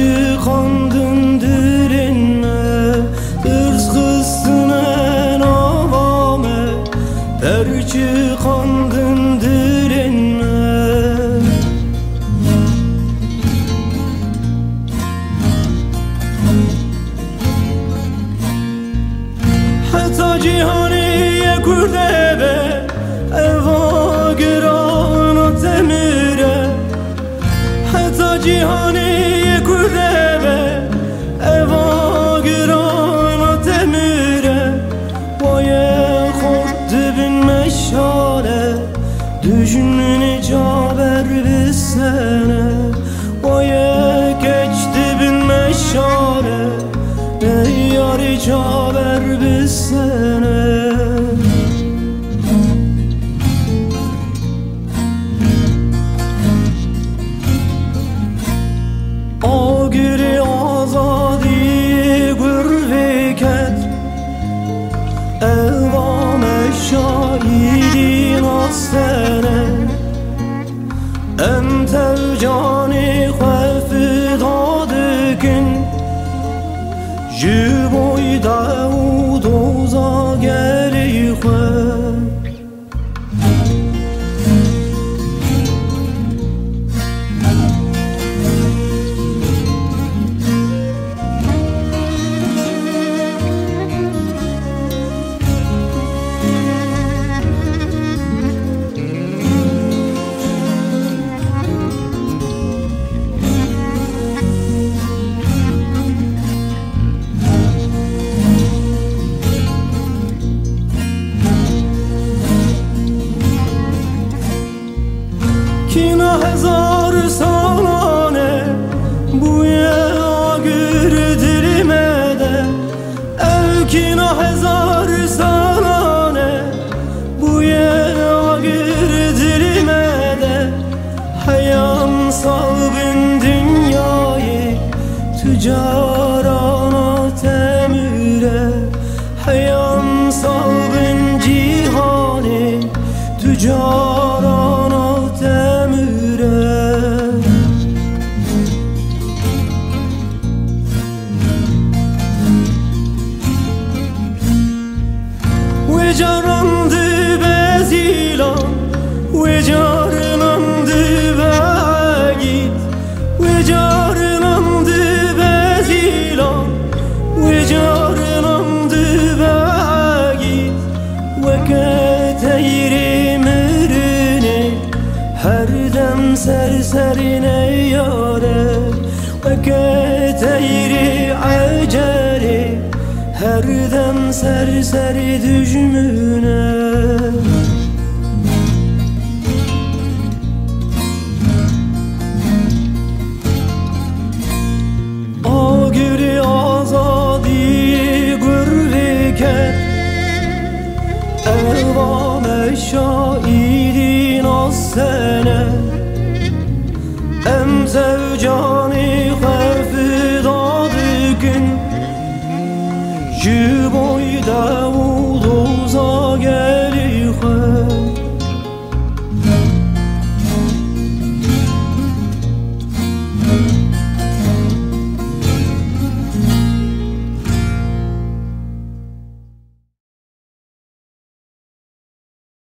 çıkandın direnme Irz kızsınen avame. Der çıkandın direnme Hatta cihaniye kurdebe Hatta cihaniye kurdebe Eva girana temire. Vaye khod bin meşale Düşmünü caber bisene Vaye geçti bin meşale Ey yari caber bisene شاعری ناسته Tücarana temüre Hayam salbin cihani Tücarana temüre و teyri aceri Her dem serseri düşmüne. O gürü azadi gürvike Elva meşaidin az sene. Em zevcan Şu boyda